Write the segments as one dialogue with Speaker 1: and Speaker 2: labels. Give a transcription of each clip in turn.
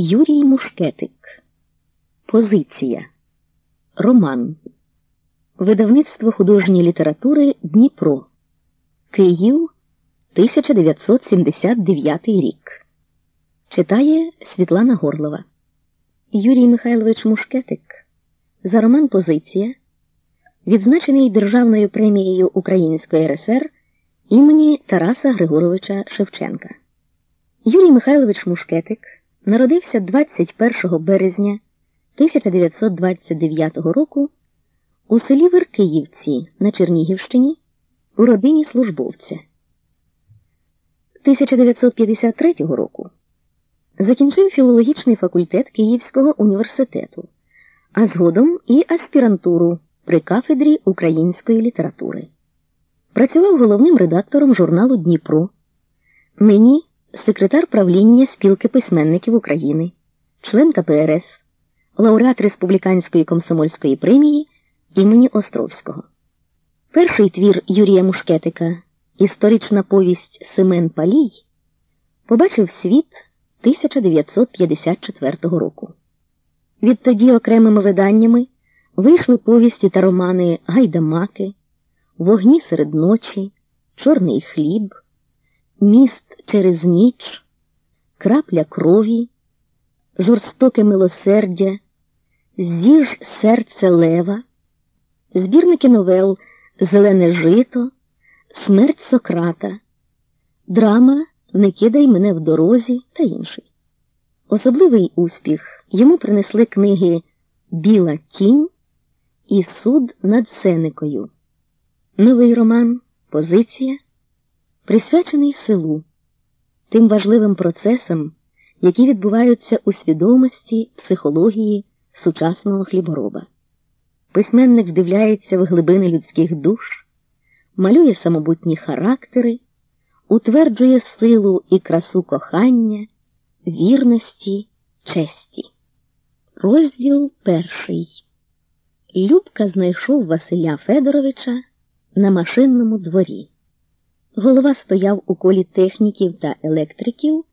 Speaker 1: Юрій Мушкетик. Позиція. Роман. Видавництво художньої літератури Дніпро. Київ 1979 рік. Читає Світлана Горлова. Юрій Михайлович Мушкетик. За роман Позиція. Відзначений Державною премією Української РСР імені Тараса Григоровича Шевченка. Юрій Михайлович Мушкетик народився 21 березня 1929 року у селі Веркиївці на Чернігівщині у родині службовця. 1953 року закінчив філологічний факультет Київського університету, а згодом і аспірантуру при кафедрі української літератури. Працював головним редактором журналу Дніпро. Нині секретар правління спілки письменників України, член КПРС, лауреат Республіканської комсомольської премії імені Островського. Перший твір Юрія Мушкетика, історична повість Семен Палій, побачив світ 1954 року. Відтоді окремими виданнями вийшли повісті та романи Гайдамаки, Вогні серед ночі, Чорний хліб, Міст через ніч, Крапля крові, Жорстоке милосердя, Зіж серце лева, збірники новел Зелене жито, Смерть Сократа, Драма Не кидай мене в дорозі та інший. Особливий успіх йому принесли книги Біла тінь і Суд над Сеникою. Новий роман Позиція присвячений селу, тим важливим процесам, які відбуваються у свідомості психології сучасного хлібороба. Письменник вдивляється в глибини людських душ, малює самобутні характери, утверджує силу і красу кохання, вірності, честі. Розділ перший. Любка знайшов Василя Федоровича на машинному дворі. Голова стояв у колі техніків та електриків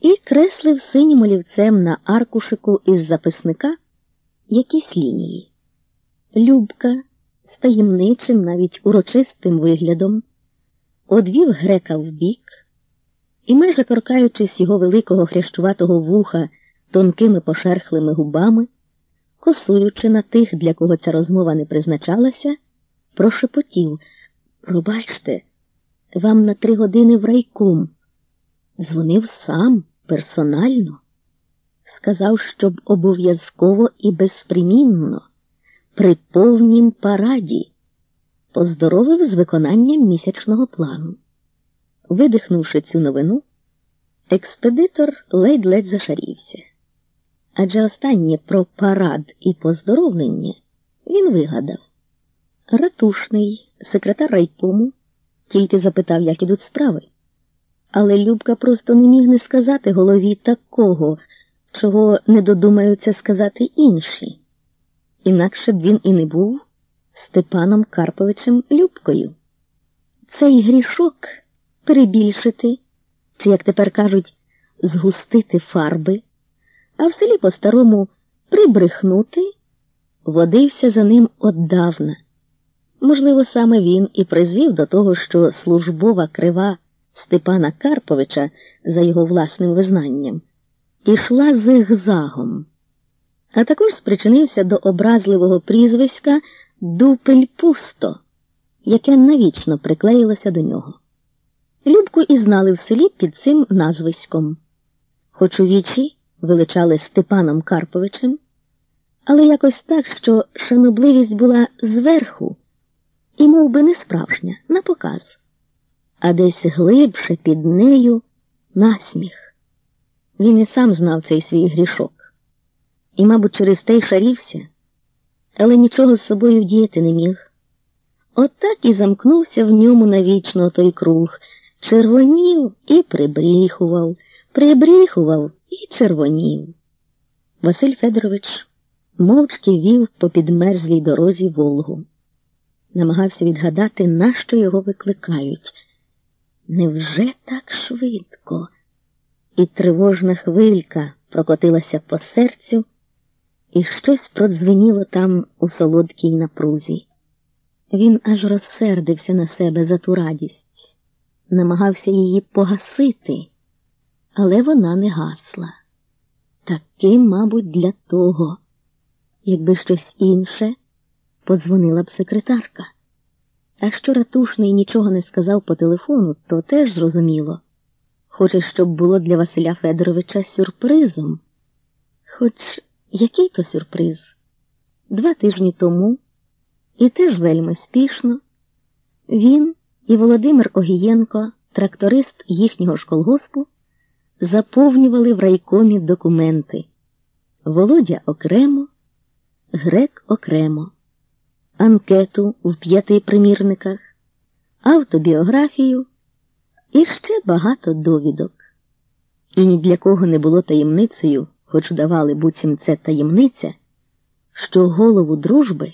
Speaker 1: і креслив синім олівцем на аркушику із записника якісь лінії. Любка з таємничим, навіть урочистим виглядом, одвів грека вбік і, майже торкаючись його великого хрящуватого вуха тонкими пошерхлими губами, косуючи на тих, для кого ця розмова не призначалася, прошепотів Пробачте, вам на три години в райком. Дзвонив сам персонально. Сказав, щоб обов'язково і безпримінно, при повнім параді, поздоровив з виконанням місячного плану. Видихнувши цю новину, експедитор ледь-ледь зашарівся. Адже останнє про парад і поздоровлення він вигадав. Ратушний, секретар райкому, тільки запитав, як ідуть справи. Але Любка просто не міг не сказати голові такого, чого не додумаються сказати інші. Інакше б він і не був Степаном Карповичем Любкою. Цей грішок перебільшити, чи, як тепер кажуть, згустити фарби, а в селі по-старому прибрехнути, водився за ним отдавна. Можливо, саме він і призвів до того, що службова крива Степана Карповича, за його власним визнанням, пішла зигзагом, а також спричинився до образливого прізвиська Дупель Пусто, яке навічно приклеїлося до нього. Любку і знали в селі під цим назвиськом, хоч у вічі величали Степаном Карповичем, але якось так, що шанобливість була зверху і мов би, не справжня, на показ, а десь глибше під нею насміх. Він і сам знав цей свій грішок, і, мабуть, через те й шарівся, але нічого з собою вдіяти не міг. Отак і замкнувся в ньому навічно той круг, червонів і прибріхував, прибріхував і червонів. Василь Федорович мовчки вів по підмерзлій дорозі Волгу намагався відгадати, нащо його викликають. Невже так швидко? І тривожна хвилька прокотилася по серцю, і щось продзвеніло там у солодкій напрузі. Він аж розсердився на себе за ту радість, намагався її погасити, але вона не гасла. Таки, мабуть, для того, якби щось інше, подзвонила б секретарка. А що ратушний нічого не сказав по телефону, то теж зрозуміло. Хоче, щоб було для Василя Федоровича сюрпризом. Хоч який то сюрприз? Два тижні тому, і теж вельми спішно, він і Володимир Огієнко, тракторист їхнього ж колгоспу, заповнювали в райкомі документи. Володя окремо, грек окремо, анкету в п'яти примірниках, автобіографію і ще багато довідок. І ні для кого не було таємницею, хоч давали буцім це таємниця, що голову дружби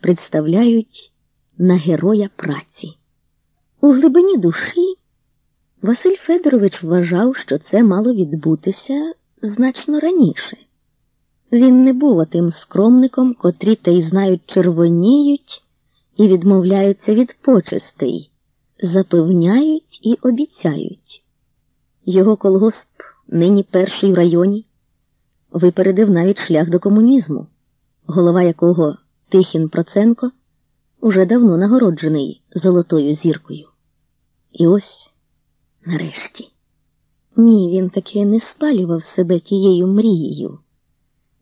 Speaker 1: представляють на героя праці. У глибині душі Василь Федорович вважав, що це мало відбутися значно раніше. Він не був отим скромником, котрі та й знають червоніють і відмовляються від почестей, запевняють і обіцяють. Його колгосп, нині перший в районі, випередив навіть шлях до комунізму, голова якого Тихін Проценко уже давно нагороджений золотою зіркою. І ось нарешті. Ні, він таки не спалював себе тією мрією,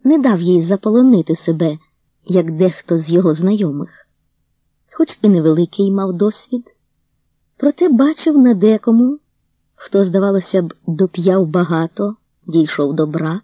Speaker 1: не дав їй заполонити себе, як дехто з його знайомих, хоч і невеликий мав досвід, проте бачив на декому, хто, здавалося б, доп'яв багато, дійшов добра